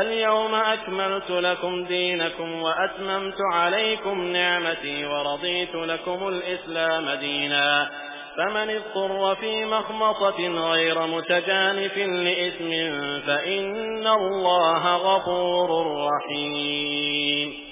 اليوم أكملت لكم دينكم وأتممت عليكم نعمتي ورضيت لكم الإسلام دينا. فمن اضطر في مخمصة غير متجانف لإثم فإن الله غفور رحيم.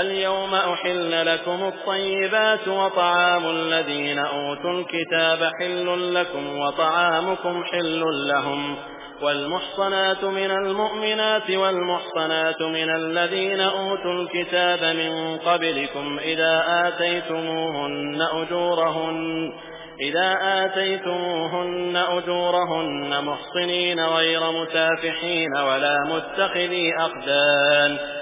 اليوم أحل لكم الطيبات وطعام الذين أوتوا الكتاب حل لكم وطعامكم حل لهم والمحصنات من المؤمنات والمحصنات من الذين أوتوا الكتاب من قبلكم إذا آتيتموهن أجورهن إذا آتيتموهن أجورهن محصنين غير مسافحين ولا متخذي أخدان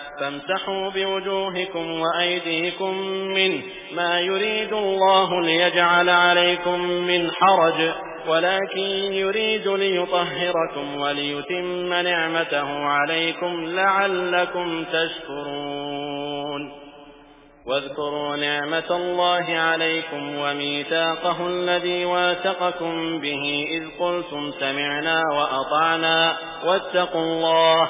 فامسحوا بوجوهكم وأيديكم منه ما يريد الله ليجعل عليكم من حرج ولكن يريد ليطهركم وليتم نعمته عليكم لعلكم تشكرون. واذكروا نعمة الله عليكم وميثاقه الذي واثقكم به إذ قلتم سمعنا وأطعنا واتقوا الله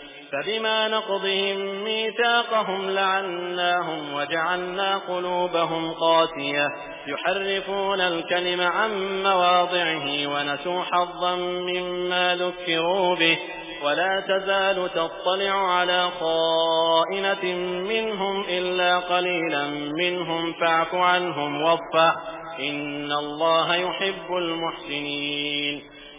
فبما نقضهم ميثاقهم لعناهم وجعلنا قلوبهم قاسية. يحرفون الكلم عن مواضعه ونسوا حظا مما ذكروا به. ولا تزال تطلع على خائنة منهم إلا قليلا منهم فاعف عنهم واصفح إن الله يحب المحسنين.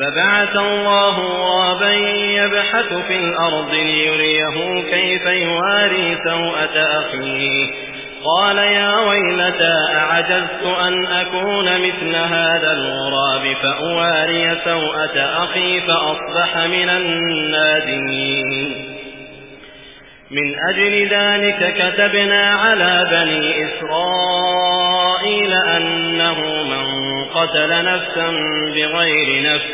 فبعث الله غابا يبحث في الأرض ليريه كيف يواري سوءة أخيه. قال يا ويلتى أعجزت أن أكون مثل هذا الغراب فأواري سوءة أخي فأصبح من النادمين. من أجل ذلك كتبنا على بني إسرائيل أنه من قتل نفسا بغير نفس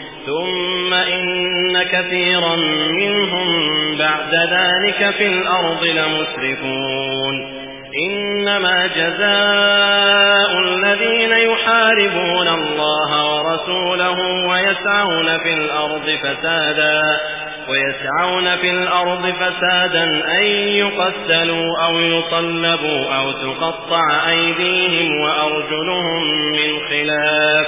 ثم إن كثيرا منهم بعد ذلك في الأرض لمسرفون إنما جزاء الذين يحاربون الله ورسوله ويسعون في الأرض فسادا ويسعون في الأرض فسادا أن يقتلوا أو يصلبوا أو تقطع أيديهم وأرجلهم من خلاف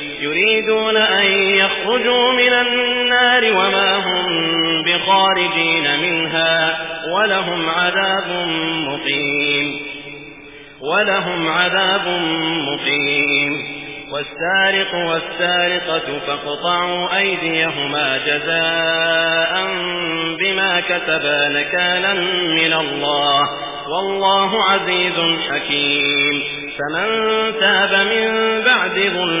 يريدون أن يخرجوا من النار وما هم بخارجين منها ولهم عذاب مقيم. ولهم عذاب مقيم. والسارق والسارقة فاقطعوا أيديهما جزاء بما كتبا نكالا من الله. والله عزيز حكيم. فمن تاب من بعد ظلمه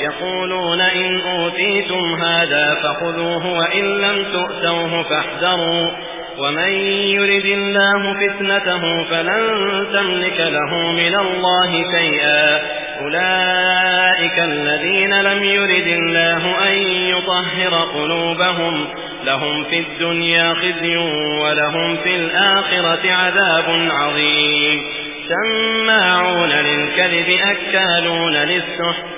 يقولون إن أوتيتم هذا فخذوه وإن لم تؤتوه فاحذروا. ومن يرد الله فتنته فلن تملك له من الله شيئا. أولئك الذين لم يرد الله أن يطهر قلوبهم. لهم في الدنيا خزي ولهم في الآخرة عذاب عظيم. سماعون للكذب أكالون للسحت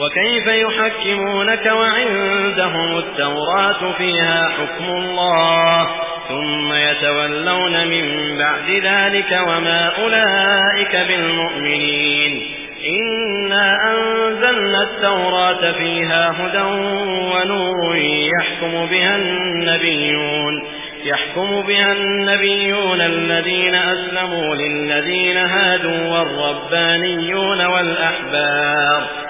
وكيف يحكمونك وعندهم التوراة فيها حكم الله ثم يتولون من بعد ذلك وما أولئك بالمؤمنين إنا أنزلنا التوراة فيها هدى ونور يحكم بها النبيون يحكم بها النبيون الذين أسلموا للذين هادوا والربانيون والأحبار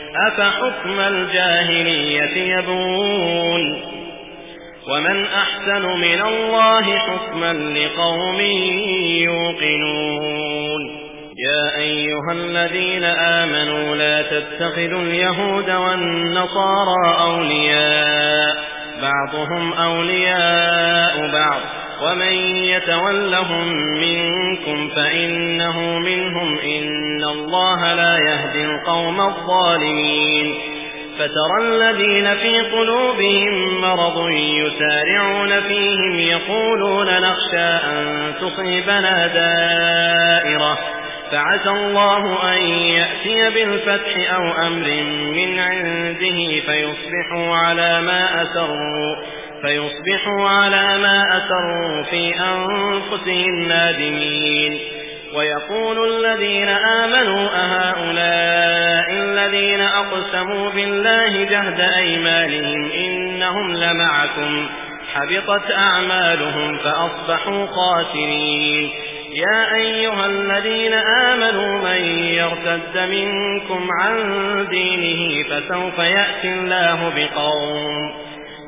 أفحكم الجاهلية يبون ومن أحسن من الله حكما لقوم يوقنون يا أيها الذين آمنوا لا تتخذوا اليهود والنصارى أولياء بعضهم أولياء بعض ومن يتولهم منكم فإنه منهم إن الله لا يهدي القوم الظالمين فترى الذين في قلوبهم مرض يسارعون فيهم يقولون نخشى أن تصيبنا دائرة فعسى الله أن يأتي بالفتح أو أمر من عنده فيصبحوا على ما أسروا فيصبحوا على ما أسروا في أنفسهم نادمين. ويقول الذين آمنوا أهؤلاء الذين أقسموا بالله جهد أيمانهم إنهم لمعكم. حبطت أعمالهم فأصبحوا خاسرين. يا أيها الذين آمنوا من يرتد منكم عن دينه فسوف يأتي الله بقوم.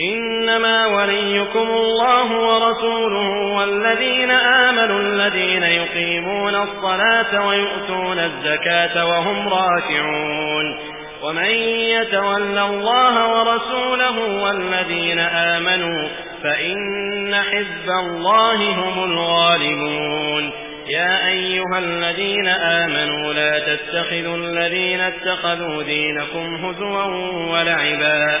إنما وليكم الله ورسوله والذين آمنوا الذين يقيمون الصلاة ويؤتون الزكاة وهم راكعون. ومن يتول الله ورسوله والذين آمنوا فإن حزب الله هم الغالبون. يا أيها الذين آمنوا لا تتخذوا الذين اتخذوا دينكم هزوا ولعبا.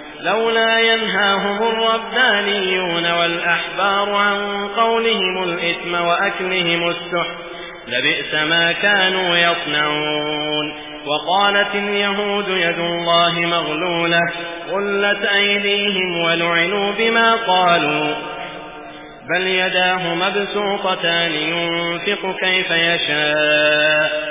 لولا ينهاهم الربانيون والأحبار عن قولهم الإثم وأكلهم السحت لبئس ما كانوا يصنعون وقالت اليهود يد الله مغلولة غلت أيديهم ولعنوا بما قالوا بل يداه مبسوطتان ينفق كيف يشاء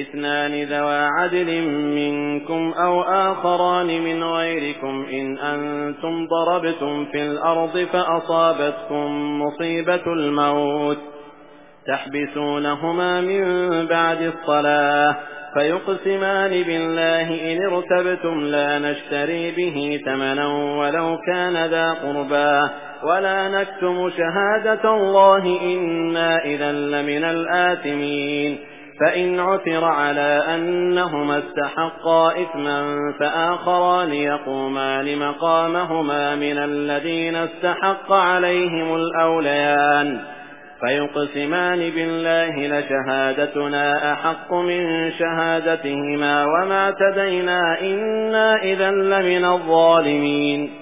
اثنان ذوى عدل منكم أو آخران من غيركم إن أنتم ضربتم في الأرض فأصابتكم مصيبة الموت تحبسونهما من بعد الصلاة فيقسمان بالله إن ارتبتم لا نشتري به ثمنا ولو كان ذا قربا ولا نكتم شهادة الله إنا إذا لمن الآثمين فإن عثر على أنهما استحقا إثما فآخران يقومان مقامهما من الذين استحق عليهم الأوليان. فيقسمان بالله لشهادتنا أحق من شهادتهما وما تدينا إنا إذا لمن الظالمين.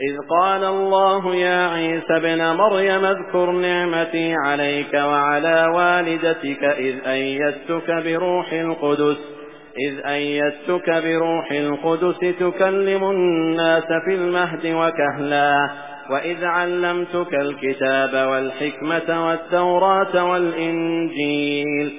إذ قال الله يا عيسى ابن مريم اذكر نعمتي عليك وعلى والدتك إذ أيدتك بروح القدس إذ أيدتك بروح القدس تكلم الناس في المهد وكهلا وإذ علمتك الكتاب والحكمة والتوراة والإنجيل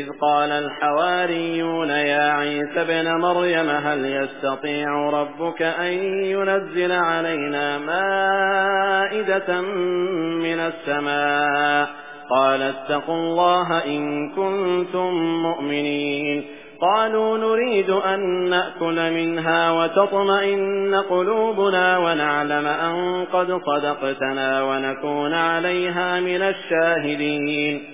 إذ قال الحواريون يا عيسى بن مريم هل يستطيع ربك أن ينزل علينا مائدة من السماء؟ قال اتقوا الله إن كنتم مؤمنين. قالوا نريد أن نأكل منها وتطمئن قلوبنا ونعلم أن قد صدقتنا ونكون عليها من الشاهدين.